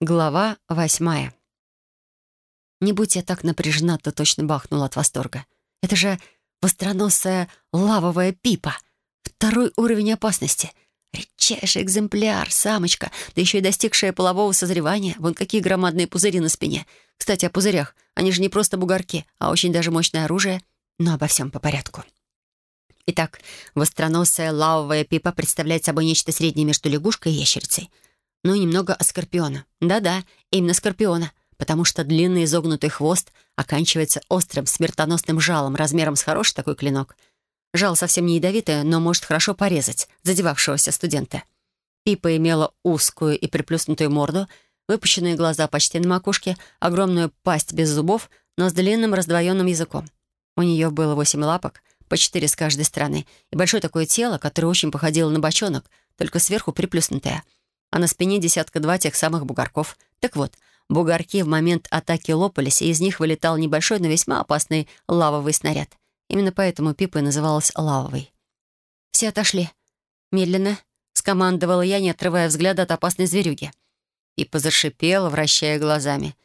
Глава восьмая. Не будь я так напряжена, то точно бахнула от восторга. Это же востроносая лавовая пипа. Второй уровень опасности. Редчайший экземпляр, самочка, да еще и достигшая полового созревания. Вон какие громадные пузыри на спине. Кстати, о пузырях. Они же не просто бугорки, а очень даже мощное оружие. Но обо всем по порядку. Итак, востроносая лавовая пипа представляет собой нечто среднее между лягушкой и ящерицей — ну и немного скорпиона. Да-да, именно скорпиона, потому что длинный изогнутый хвост оканчивается острым смертоносным жалом размером с хороший такой клинок. Жало совсем не ядовитое, но может хорошо порезать задевавшегося студента. Пипа имела узкую и приплюснутую морду, выпущенные глаза почти на макушке, огромную пасть без зубов, но с длинным раздвоенным языком. У нее было восемь лапок, по четыре с каждой стороны, и большое такое тело, которое очень походило на бочонок, только сверху приплюснутое — а на спине десятка-два тех самых бугорков. Так вот, бугорки в момент атаки лопались, и из них вылетал небольшой, но весьма опасный лавовый снаряд. Именно поэтому Пипа называлась лавовой. Все отошли. Медленно скомандовала я, не отрывая взгляда от опасной зверюги. Пипа зашипела, вращая глазами.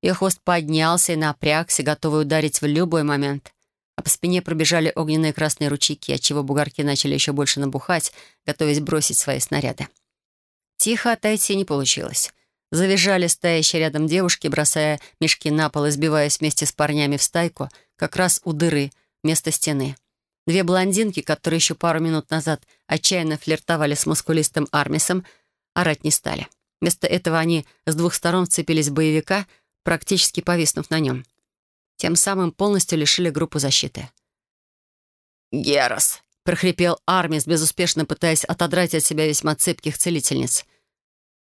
Ее хвост поднялся и напрягся, готовый ударить в любой момент. А по спине пробежали огненные красные ручейки, отчего бугорки начали еще больше набухать, готовясь бросить свои снаряды. Тихо отойти не получилось. Завизжали стоящие рядом девушки, бросая мешки на пол и сбиваясь вместе с парнями в стайку, как раз у дыры, вместо стены. Две блондинки, которые еще пару минут назад отчаянно флиртовали с мускулистым Армисом, орать не стали. Вместо этого они с двух сторон вцепились в боевика, практически повиснув на нем. Тем самым полностью лишили группу защиты. «Герос!» — прохрипел Армис, безуспешно пытаясь отодрать от себя весьма цепких целительниц.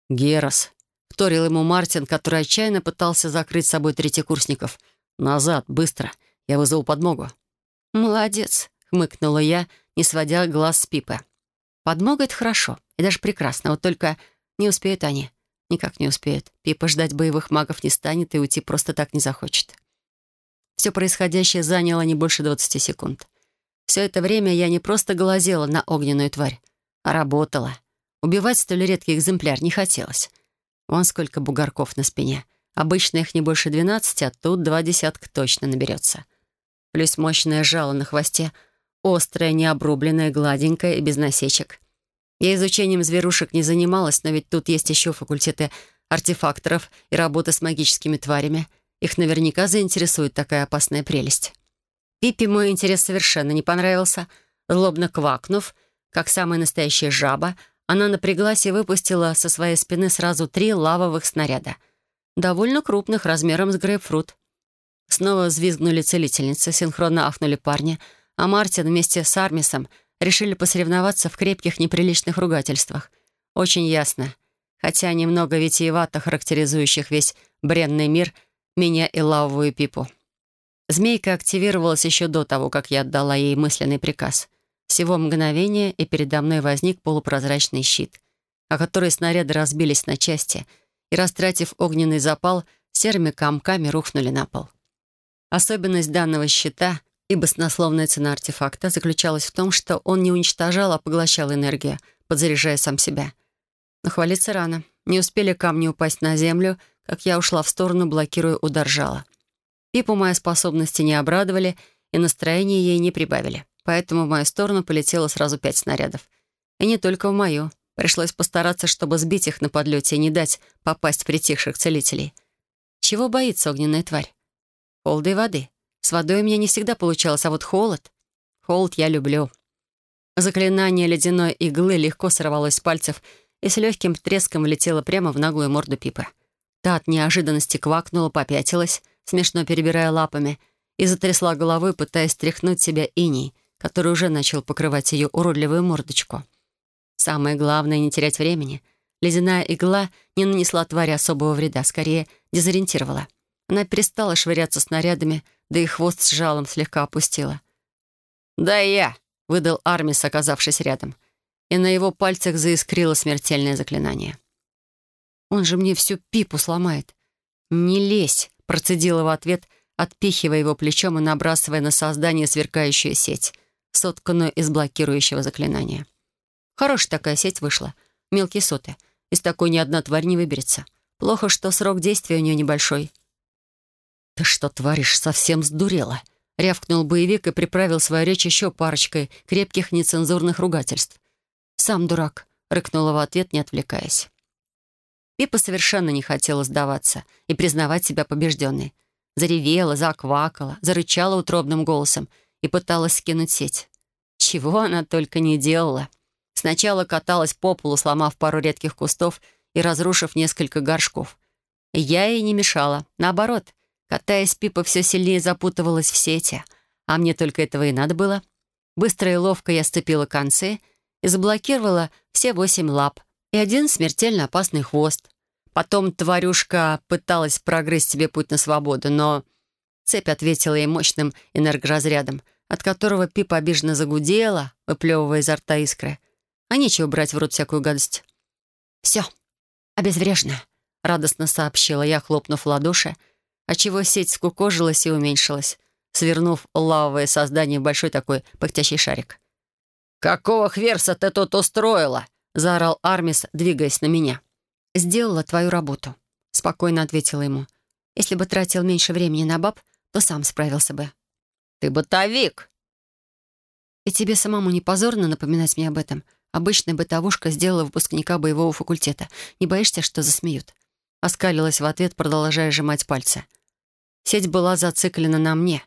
«Герос», — вторил ему Мартин, который отчаянно пытался закрыть собой третьекурсников. «Назад, быстро. Я вызову подмогу». «Молодец», — хмыкнула я, не сводя глаз с Пипы. «Подмога — это хорошо, и даже прекрасно, вот только не успеют они. Никак не успеют. Пипа ждать боевых магов не станет и уйти просто так не захочет». Все происходящее заняло не больше двадцати секунд. Все это время я не просто глазела на огненную тварь, а работала — Убивать столь редкий экземпляр не хотелось. Вон сколько бугорков на спине. Обычно их не больше двенадцати, а тут два десятка точно наберется. Плюс мощное жало на хвосте, острое, необрубленное, гладенькое и без насечек. Я изучением зверушек не занималась, но ведь тут есть еще факультеты артефакторов и работа с магическими тварями. Их наверняка заинтересует такая опасная прелесть. Пиппи мой интерес совершенно не понравился. Злобно квакнув, как самая настоящая жаба, она напряглась и выпустила со своей спины сразу три лавовых снаряда. Довольно крупных, размером с грейпфрут. Снова взвизгнули целительницы, синхронно ахнули парни, а Мартин вместе с Армисом решили посоревноваться в крепких неприличных ругательствах. Очень ясно. Хотя немного витиевато характеризующих весь бренный мир меня и лавовую пипу. Змейка активировалась еще до того, как я отдала ей мысленный приказ — всего мгновение, и передо мной возник полупрозрачный щит, о который снаряды разбились на части и, растратив огненный запал, серыми комками рухнули на пол. Особенность данного щита и баснословная цена артефакта заключалась в том, что он не уничтожал, а поглощал энергию, подзаряжая сам себя. Но хвалиться рано. Не успели камни упасть на землю, как я ушла в сторону, блокируя удар жала. Пипу мои способности не обрадовали, и настроение ей не прибавили поэтому в мою сторону полетело сразу пять снарядов. И не только в мою. Пришлось постараться, чтобы сбить их на подлете и не дать попасть в притихших целителей. Чего боится огненная тварь? Холода и воды. С водой у меня не всегда получалось, а вот холод... Холод я люблю. Заклинание ледяной иглы легко сорвалось с пальцев и с легким треском влетело прямо в наглую морду Пипы. Та от неожиданности квакнула, попятилась, смешно перебирая лапами, и затрясла головой, пытаясь стряхнуть себя иней, который уже начал покрывать ее уродливую мордочку. Самое главное — не терять времени. Ледяная игла не нанесла твари особого вреда, скорее дезориентировала. Она перестала швыряться снарядами, да и хвост с жалом слегка опустила. «Да я!» — выдал Армис, оказавшись рядом. И на его пальцах заискрило смертельное заклинание. «Он же мне всю пипу сломает!» «Не лезь!» — процедила в ответ, отпихивая его плечом и набрасывая на создание сверкающую сеть сотканную из блокирующего заклинания. Хорошая такая сеть вышла. Мелкие соты. Из такой ни одна тварь не выберется. Плохо, что срок действия у нее небольшой. «Ты что творишь? Совсем сдурела!» — рявкнул боевик и приправил свою речь еще парочкой крепких нецензурных ругательств. «Сам дурак», — рыкнула в ответ, не отвлекаясь. Пипа совершенно не хотела сдаваться и признавать себя побежденной. Заревела, заквакала, зарычала утробным голосом и пыталась скинуть сеть. Чего она только не делала. Сначала каталась по полу, сломав пару редких кустов и разрушив несколько горшков. Я ей не мешала. Наоборот, катаясь, Пипа все сильнее запутывалась в сети. А мне только этого и надо было. Быстро и ловко я сцепила концы и заблокировала все восемь лап и один смертельно опасный хвост. Потом тварюшка пыталась прогрызть себе путь на свободу, но цепь ответила ей мощным энергоразрядом, от которого Пипа обиженно загудела, выплевывая изо рта искры. А нечего брать в рот всякую гадость. «Все, обезврежено», — радостно сообщила я, хлопнув в ладоши, отчего сеть скукожилась и уменьшилась, свернув лавовое создание в большой такой пыхтящий шарик. «Какого хверса ты тут устроила?» — заорал Армис, двигаясь на меня. «Сделала твою работу», — спокойно ответила ему. «Если бы тратил меньше времени на баб, то сам справился бы». «Ты бытовик!» «И тебе самому не позорно напоминать мне об этом? Обычная бытовушка сделала выпускника боевого факультета. Не боишься, что засмеют?» Оскалилась в ответ, продолжая сжимать пальцы. Сеть была зациклена на мне.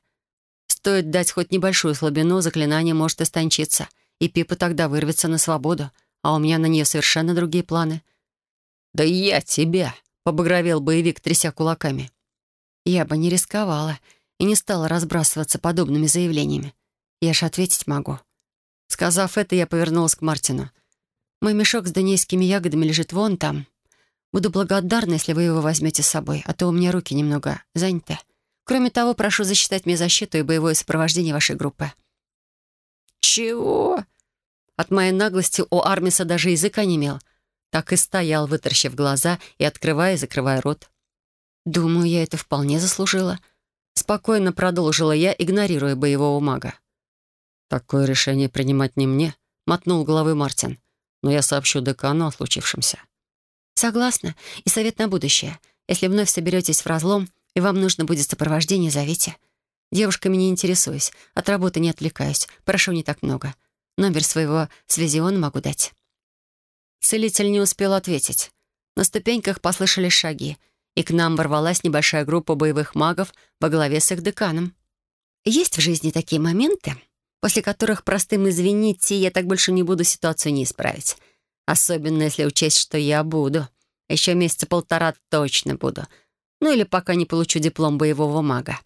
Стоит дать хоть небольшую слабину, заклинание может истончиться, и Пипа тогда вырвется на свободу, а у меня на нее совершенно другие планы — «Да я тебя!» — побагровел боевик, тряся кулаками. Я бы не рисковала и не стала разбрасываться подобными заявлениями. Я ж ответить могу. Сказав это, я повернулась к Мартину. «Мой мешок с данейскими ягодами лежит вон там. Буду благодарна, если вы его возьмете с собой, а то у меня руки немного заняты. Кроме того, прошу засчитать мне защиту и боевое сопровождение вашей группы». «Чего?» От моей наглости у Армиса даже язык онемел — так и стоял, выторщив глаза и открывая и закрывая рот. «Думаю, я это вполне заслужила». Спокойно продолжила я, игнорируя боевого мага. «Такое решение принимать не мне», — мотнул головой Мартин. «Но я сообщу декану о случившемся». «Согласна. И совет на будущее. Если вновь соберетесь в разлом, и вам нужно будет сопровождение, зовите. Девушками не интересуюсь, от работы не отвлекаюсь, прошу не так много. Номер своего связиона могу дать». Целитель не успел ответить. На ступеньках послышались шаги, и к нам ворвалась небольшая группа боевых магов во главе с их деканом. Есть в жизни такие моменты, после которых простым «извините, я так больше не буду ситуацию не исправить». Особенно если учесть, что я буду. Еще месяца полтора точно буду. Ну или пока не получу диплом боевого мага.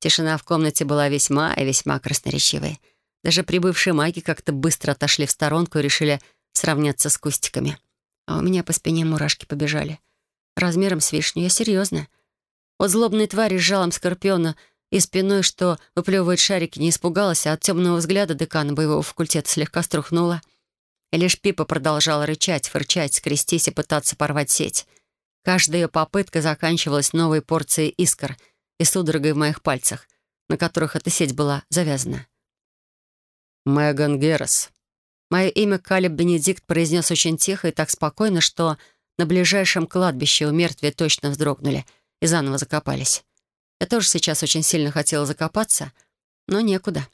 Тишина в комнате была весьма и весьма красноречивой. Даже прибывшие маги как-то быстро отошли в сторонку и решили сравняться с кустиками. А у меня по спине мурашки побежали. Размером с вишню, я серьезно. От злобной твари с жалом скорпиона и спиной, что выплевывает шарики, не испугалась, а от темного взгляда декана боевого факультета слегка струхнула. И лишь Пипа продолжала рычать, фырчать, скрестись и пытаться порвать сеть. Каждая ее попытка заканчивалась новой порцией искр и судорогой в моих пальцах, на которых эта сеть была завязана. «Меган Геррес», Мое имя Калиб Бенедикт произнес очень тихо и так спокойно, что на ближайшем кладбище у мертвия точно вздрогнули и заново закопались. Я тоже сейчас очень сильно хотела закопаться, но некуда.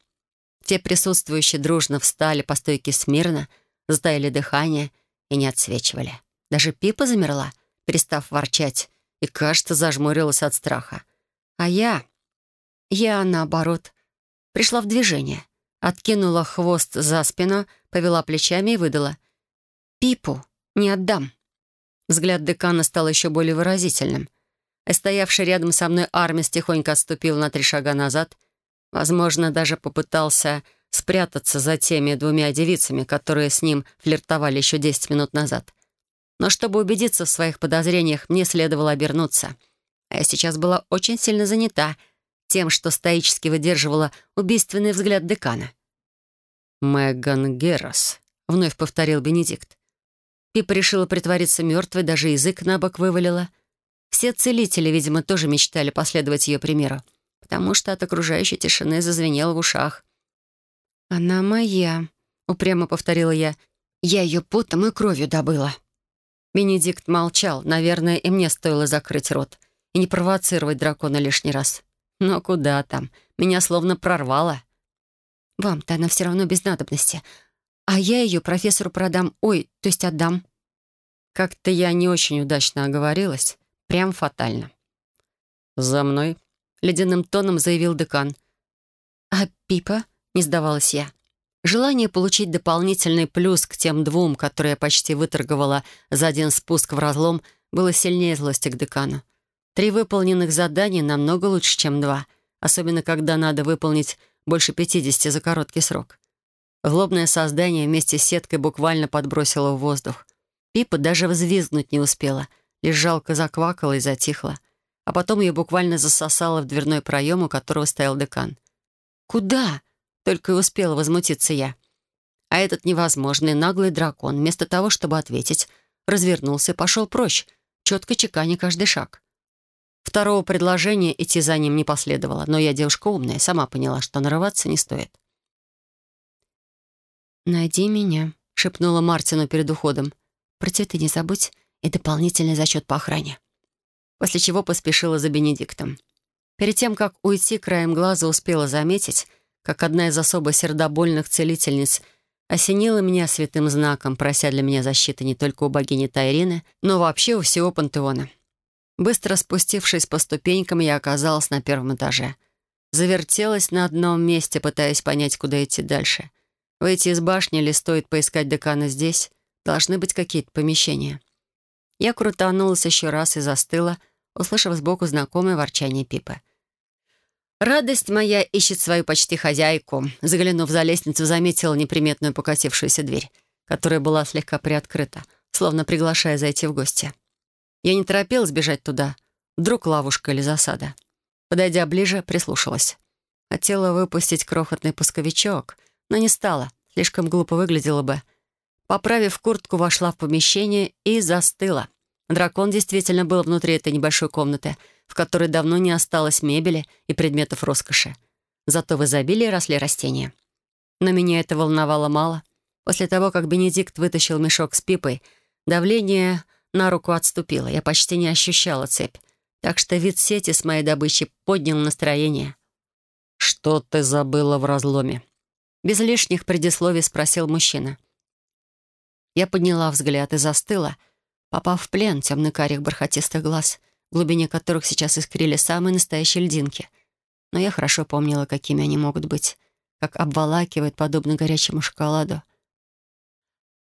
Те присутствующие дружно встали по стойке смирно, затаили дыхание и не отсвечивали. Даже Пипа замерла, перестав ворчать, и, кажется, зажмурилась от страха. А я... Я, наоборот, пришла в движение — Откинула хвост за спину, повела плечами и выдала. «Пипу не отдам». Взгляд декана стал еще более выразительным. А стоявший рядом со мной Армис тихонько отступил на три шага назад. Возможно, даже попытался спрятаться за теми двумя девицами, которые с ним флиртовали еще десять минут назад. Но чтобы убедиться в своих подозрениях, мне следовало обернуться. Я сейчас была очень сильно занята — тем, что стоически выдерживала убийственный взгляд декана. «Меган Геррос», — вновь повторил Бенедикт. Пипа решила притвориться мертвой, даже язык на бок вывалила. Все целители, видимо, тоже мечтали последовать ее примеру, потому что от окружающей тишины зазвенело в ушах. «Она моя», — упрямо повторила я. «Я ее потом и кровью добыла». Бенедикт молчал. Наверное, и мне стоило закрыть рот и не провоцировать дракона лишний раз. Но куда там? Меня словно прорвало. «Вам-то она все равно без надобности. А я ее профессору продам. Ой, то есть отдам». Как-то я не очень удачно оговорилась. Прям фатально. «За мной», — ледяным тоном заявил декан. «А Пипа?» — не сдавалась я. Желание получить дополнительный плюс к тем двум, которые я почти выторговала за один спуск в разлом, было сильнее злости к декану. Три выполненных задания намного лучше, чем два, особенно когда надо выполнить больше 50 за короткий срок. Злобное создание вместе с сеткой буквально подбросило в воздух. Пипа даже взвизгнуть не успела, лишь жалко заквакала и затихла. А потом ее буквально засосало в дверной проем, у которого стоял декан. «Куда?» — только и успела возмутиться я. А этот невозможный наглый дракон, вместо того, чтобы ответить, развернулся и пошел прочь, четко чеканя каждый шаг. Второго предложения идти за ним не последовало, но я девушка умная, сама поняла, что нарываться не стоит. «Найди меня», — шепнула Мартину перед уходом. «Про цветы не забудь и дополнительный зачет по охране». После чего поспешила за Бенедиктом. Перед тем, как уйти, краем глаза успела заметить, как одна из особо сердобольных целительниц осенила меня святым знаком, прося для меня защиты не только у богини Тайрины, но вообще у всего пантеона. Быстро спустившись по ступенькам, я оказалась на первом этаже. Завертелась на одном месте, пытаясь понять, куда идти дальше. Выйти из башни или стоит поискать декана здесь? Должны быть какие-то помещения. Я крутанулась еще раз и застыла, услышав сбоку знакомое ворчание Пипы. Радость моя ищет свою почти хозяйку. Заглянув за лестницу, заметила неприметную покосившуюся дверь, которая была слегка приоткрыта, словно приглашая зайти в гости. Я не торопилась бежать туда. Вдруг ловушка или засада. Подойдя ближе, прислушалась. Хотела выпустить крохотный пусковичок, но не стала. Слишком глупо выглядело бы. Поправив куртку, вошла в помещение и застыла. Дракон действительно был внутри этой небольшой комнаты, в которой давно не осталось мебели и предметов роскоши. Зато в изобилии росли растения. Но меня это волновало мало. После того, как Бенедикт вытащил мешок с пипой, давление на руку отступила. Я почти не ощущала цепь. Так что вид сети с моей добычей поднял настроение. «Что ты забыла в разломе?» Без лишних предисловий спросил мужчина. Я подняла взгляд и застыла, попав в плен темно-карих бархатистых глаз, в глубине которых сейчас искрили самые настоящие льдинки. Но я хорошо помнила, какими они могут быть, как обволакивают, подобно горячему шоколаду —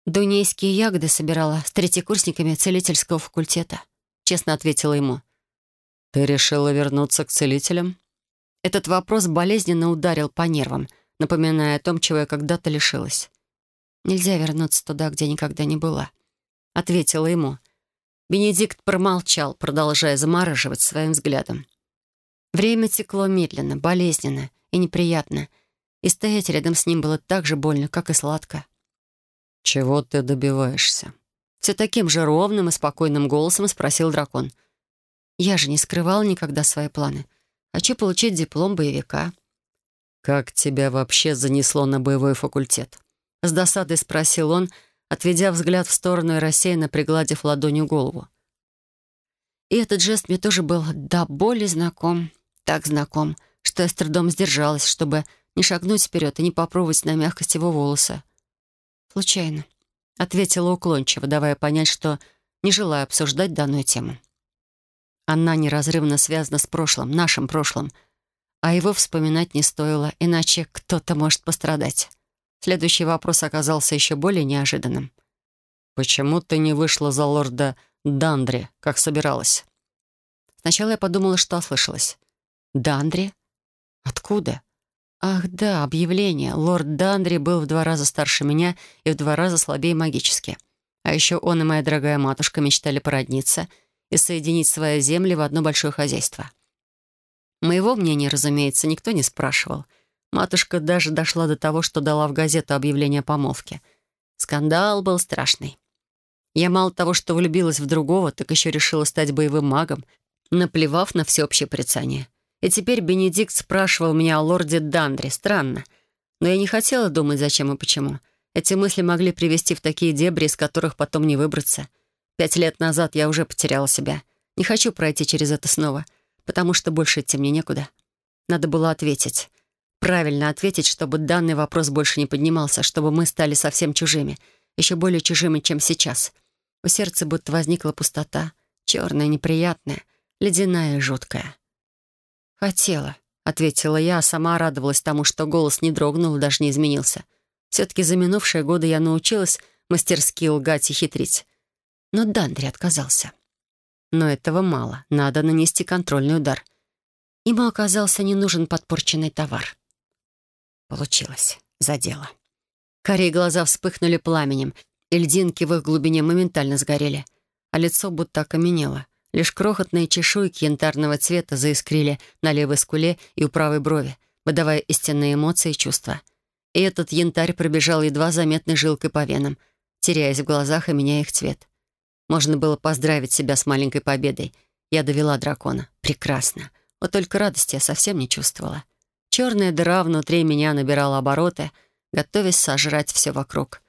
«Дунейские ягоды собирала с третьекурсниками целительского факультета», — честно ответила ему. «Ты решила вернуться к целителям?» Этот вопрос болезненно ударил по нервам, напоминая о том, чего я когда-то лишилась. «Нельзя вернуться туда, где никогда не была», — ответила ему. Бенедикт промолчал, продолжая замораживать своим взглядом. Время текло медленно, болезненно и неприятно, и стоять рядом с ним было так же больно, как и сладко. «Чего ты добиваешься?» Все таким же ровным и спокойным голосом спросил дракон. «Я же не скрывал никогда свои планы. Хочу получить диплом боевика». «Как тебя вообще занесло на боевой факультет?» С досадой спросил он, отведя взгляд в сторону и рассеянно пригладив ладонью голову. И этот жест мне тоже был до боли знаком, так знаком, что я с трудом сдержалась, чтобы не шагнуть вперед и не попробовать на мягкость его волоса. «Случайно», — ответила уклончиво, давая понять, что не желаю обсуждать данную тему. Она неразрывно связана с прошлым, нашим прошлым, а его вспоминать не стоило, иначе кто-то может пострадать. Следующий вопрос оказался еще более неожиданным. «Почему ты не вышла за лорда Дандри, как собиралась?» Сначала я подумала, что ослышалась. «Дандри? Откуда?» Ах да, объявление. Лорд Дандри был в два раза старше меня и в два раза слабее магически. А еще он и моя дорогая матушка мечтали породниться и соединить свои земли в одно большое хозяйство. Моего мнения, разумеется, никто не спрашивал. Матушка даже дошла до того, что дала в газету объявление о помолвке. Скандал был страшный. Я мало того, что влюбилась в другого, так еще решила стать боевым магом, наплевав на всеобщее порицание. И теперь Бенедикт спрашивал меня о лорде Дандре. Странно. Но я не хотела думать, зачем и почему. Эти мысли могли привести в такие дебри, из которых потом не выбраться. Пять лет назад я уже потеряла себя. Не хочу пройти через это снова, потому что больше идти мне некуда. Надо было ответить. Правильно ответить, чтобы данный вопрос больше не поднимался, чтобы мы стали совсем чужими, еще более чужими, чем сейчас. У сердца будто возникла пустота, черная, неприятная, ледяная и жуткая. «Хотела», — ответила я, а сама радовалась тому, что голос не дрогнул и даже не изменился. Все-таки за минувшие годы я научилась мастерски лгать и хитрить. Но Дандри отказался. Но этого мало. Надо нанести контрольный удар. Ему оказался не нужен подпорченный товар. Получилось. Задело. Карие глаза вспыхнули пламенем, и льдинки в их глубине моментально сгорели, а лицо будто окаменело. Лишь крохотные чешуйки янтарного цвета заискрили на левой скуле и у правой брови, выдавая истинные эмоции и чувства. И этот янтарь пробежал едва заметной жилкой по венам, теряясь в глазах и меняя их цвет. Можно было поздравить себя с маленькой победой. Я довела дракона. Прекрасно. Вот только радости я совсем не чувствовала. Черная дыра внутри меня набирала обороты, готовясь сожрать все вокруг.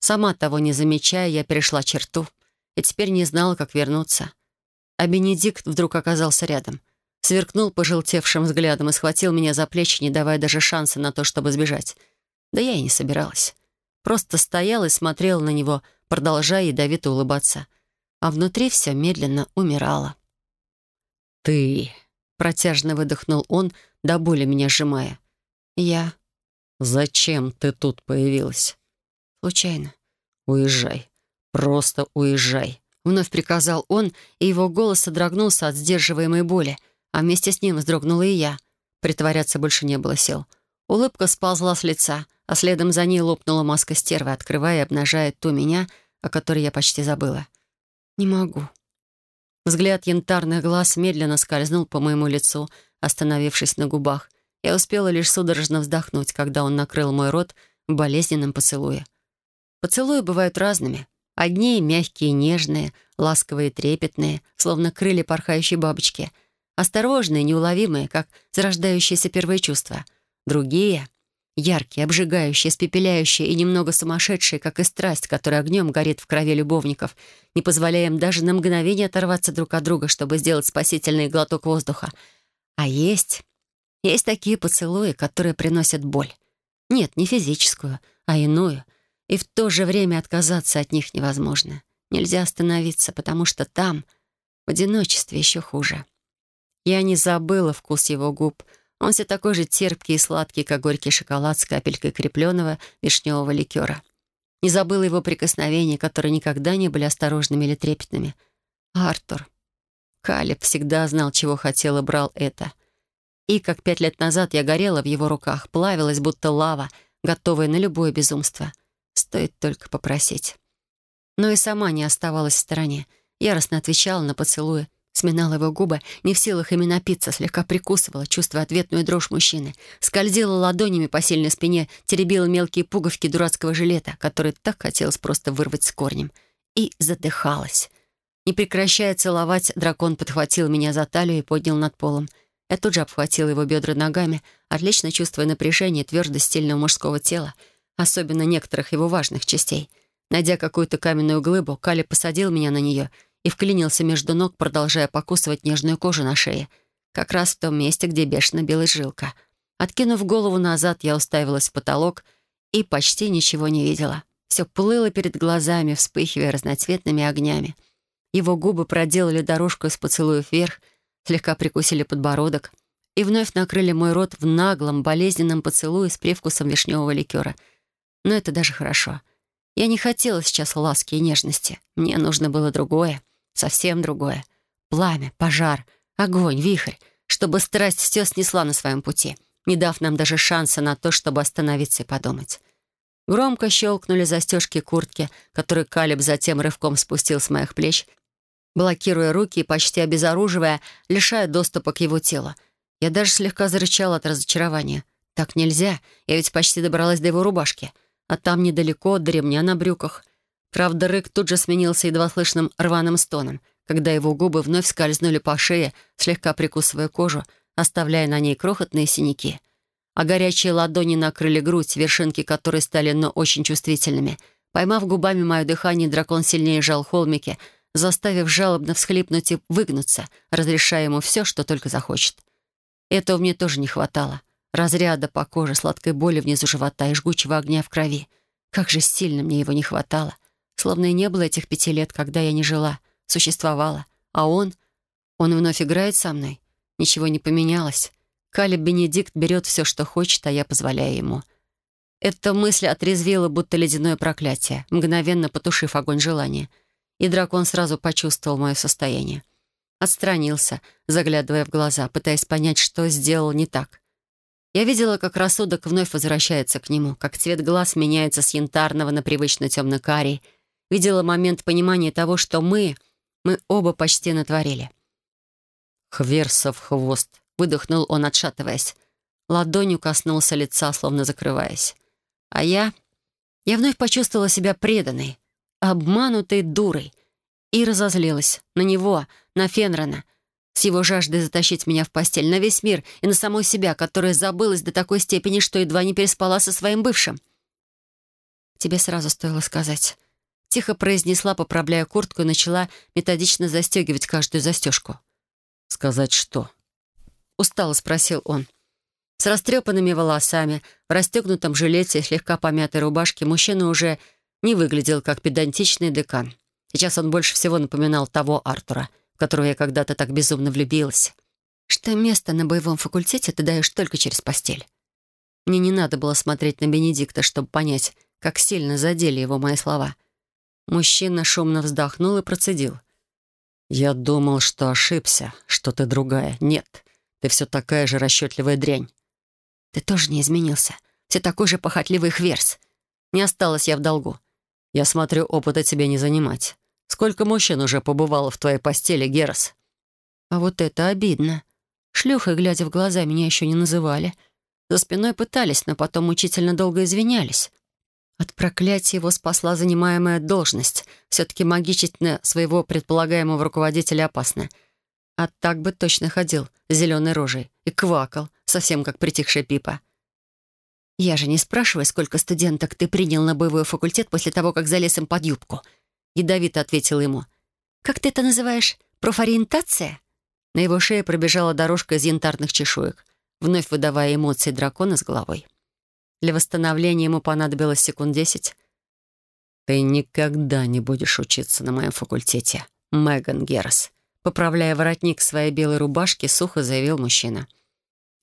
Сама того не замечая, я перешла черту и теперь не знала, как вернуться. А Бенедикт вдруг оказался рядом. Сверкнул пожелтевшим взглядом и схватил меня за плечи, не давая даже шанса на то, чтобы сбежать. Да я и не собиралась. Просто стояла и смотрела на него, продолжая ядовито улыбаться. А внутри все медленно умирало. «Ты...» — протяжно выдохнул он, до боли меня сжимая. «Я...» «Зачем ты тут появилась?» «Случайно». «Уезжай. Просто уезжай», — вновь приказал он, и его голос содрогнулся от сдерживаемой боли, а вместе с ним вздрогнула и я. Притворяться больше не было сил. Улыбка сползла с лица, а следом за ней лопнула маска стервы, открывая и обнажая ту меня, о которой я почти забыла. «Не могу». Взгляд янтарных глаз медленно скользнул по моему лицу, остановившись на губах. Я успела лишь судорожно вздохнуть, когда он накрыл мой рот в болезненном поцелуе. Поцелуи бывают разными. Одни мягкие, нежные, ласковые, трепетные, словно крылья порхающей бабочки. Осторожные, неуловимые, как зарождающиеся первые чувства. Другие — яркие, обжигающие, испепеляющие и немного сумасшедшие, как и страсть, которая огнем горит в крови любовников, не позволяя им даже на мгновение оторваться друг от друга, чтобы сделать спасительный глоток воздуха. А есть... Есть такие поцелуи, которые приносят боль. Нет, не физическую, а иную. И в то же время отказаться от них невозможно. Нельзя остановиться, потому что там, в одиночестве, еще хуже. Я не забыла вкус его губ. Он все такой же терпкий и сладкий, как горький шоколад с капелькой крепленного вишневого ликера. Не забыла его прикосновения, которые никогда не были осторожными или трепетными. Артур. Калиб всегда знал, чего хотел и брал это. И, как пять лет назад я горела в его руках, плавилась, будто лава, готовая на любое безумство. Стоит только попросить. Но и сама не оставалась в стороне. Яростно отвечала на поцелуи, сминала его губы, не в силах ими напиться, слегка прикусывала, чувствуя ответную дрожь мужчины, скользила ладонями по сильной спине, теребила мелкие пуговки дурацкого жилета, который так хотелось просто вырвать с корнем, и задыхалась. Не прекращая целовать, дракон подхватил меня за талию и поднял над полом — я тут же обхватила его бедра ногами, отлично чувствуя напряжение и твердость сильного мужского тела, особенно некоторых его важных частей. Найдя какую-то каменную глыбу, Кали посадил меня на нее и вклинился между ног, продолжая покусывать нежную кожу на шее, как раз в том месте, где бешено билась жилка. Откинув голову назад, я уставилась в потолок и почти ничего не видела. Все плыло перед глазами, вспыхивая разноцветными огнями. Его губы проделали дорожку из поцелуев вверх, слегка прикусили подбородок и вновь накрыли мой рот в наглом, болезненном поцелуе с привкусом вишневого ликера. Но это даже хорошо. Я не хотела сейчас ласки и нежности. Мне нужно было другое, совсем другое. Пламя, пожар, огонь, вихрь, чтобы страсть все снесла на своем пути, не дав нам даже шанса на то, чтобы остановиться и подумать. Громко щелкнули застежки куртки, которые Калиб затем рывком спустил с моих плеч блокируя руки и почти обезоруживая, лишая доступа к его телу. Я даже слегка зарычала от разочарования. Так нельзя, я ведь почти добралась до его рубашки. А там недалеко, до ремня на брюках. Правда, рык тут же сменился едва слышным рваным стоном, когда его губы вновь скользнули по шее, слегка прикусывая кожу, оставляя на ней крохотные синяки. А горячие ладони накрыли грудь, вершинки которой стали, но очень чувствительными. Поймав губами мое дыхание, дракон сильнее сжал холмики — заставив жалобно всхлипнуть и выгнуться, разрешая ему все, что только захочет. Этого мне тоже не хватало. Разряда по коже, сладкой боли внизу живота и жгучего огня в крови. Как же сильно мне его не хватало. Словно и не было этих пяти лет, когда я не жила, существовала. А он... Он вновь играет со мной. Ничего не поменялось. Калиб Бенедикт берет все, что хочет, а я позволяю ему. Эта мысль отрезвила, будто ледяное проклятие, мгновенно потушив огонь желания. И дракон сразу почувствовал мое состояние. Отстранился, заглядывая в глаза, пытаясь понять, что сделал не так. Я видела, как рассудок вновь возвращается к нему, как цвет глаз меняется с янтарного на привычно темно-карий. Видела момент понимания того, что мы, мы оба почти натворили. «Хверсов хвост», — выдохнул он, отшатываясь. Ладонью коснулся лица, словно закрываясь. А я... Я вновь почувствовала себя преданной, обманутой дурой. И разозлилась на него, на Фенрона, с его жаждой затащить меня в постель, на весь мир и на саму себя, которая забылась до такой степени, что едва не переспала со своим бывшим. «Тебе сразу стоило сказать». Тихо произнесла, поправляя куртку, и начала методично застегивать каждую застежку. «Сказать что?» Устало спросил он. С растрепанными волосами, в расстегнутом жилете и слегка помятой рубашке мужчина уже не выглядел как педантичный декан. Сейчас он больше всего напоминал того Артура, которого я когда-то так безумно влюбилась. Что место на боевом факультете ты даешь только через постель. Мне не надо было смотреть на Бенедикта, чтобы понять, как сильно задели его мои слова. Мужчина шумно вздохнул и процедил. «Я думал, что ошибся, что ты другая. Нет, ты все такая же расчетливая дрянь. Ты тоже не изменился. Все такой же похотливый хверс. Не осталась я в долгу. Я смотрю, опыта тебе не занимать. Сколько мужчин уже побывало в твоей постели, Герас? А вот это обидно. Шлюхой, глядя в глаза, меня еще не называли. За спиной пытались, но потом мучительно долго извинялись. От проклятия его спасла занимаемая должность. Все-таки магичить на своего предполагаемого руководителя опасно. А так бы точно ходил, зеленой рожей, и квакал, совсем как притихшая пипа. «Я же не спрашиваю, сколько студенток ты принял на боевой факультет после того, как залез им под юбку», — ядовито ответила ему. «Как ты это называешь? Профориентация?» На его шее пробежала дорожка из янтарных чешуек, вновь выдавая эмоции дракона с головой. Для восстановления ему понадобилось секунд десять. «Ты никогда не будешь учиться на моем факультете, Меган Геррес», поправляя воротник своей белой рубашки, сухо заявил мужчина.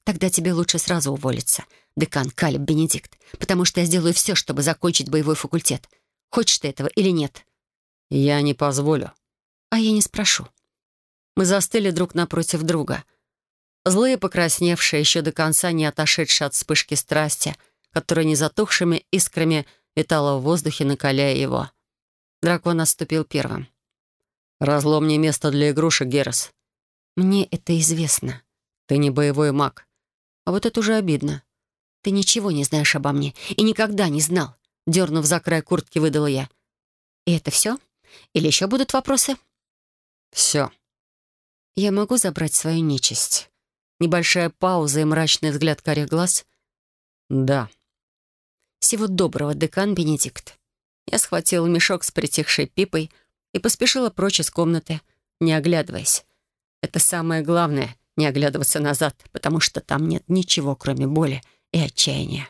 «Тогда тебе лучше сразу уволиться, декан Калиб Бенедикт, потому что я сделаю все, чтобы закончить боевой факультет. Хочешь ты этого или нет?» «Я не позволю». «А я не спрошу». Мы застыли друг напротив друга. Злые, покрасневшие, еще до конца не отошедшие от вспышки страсти, которая незатухшими искрами витала в воздухе, накаляя его. Дракон отступил первым. «Разлом не место для игрушек, Герас». «Мне это известно. Ты не боевой маг. А вот это уже обидно. Ты ничего не знаешь обо мне и никогда не знал. Дернув за край куртки, выдала я. И это все? Или еще будут вопросы? Все. Я могу забрать свою нечисть. Небольшая пауза и мрачный взгляд карих глаз. Да. Всего доброго, декан Бенедикт. Я схватила мешок с притихшей пипой и поспешила прочь из комнаты, не оглядываясь. Это самое главное — не оглядываться назад, потому что там нет ничего, кроме боли и отчаяния.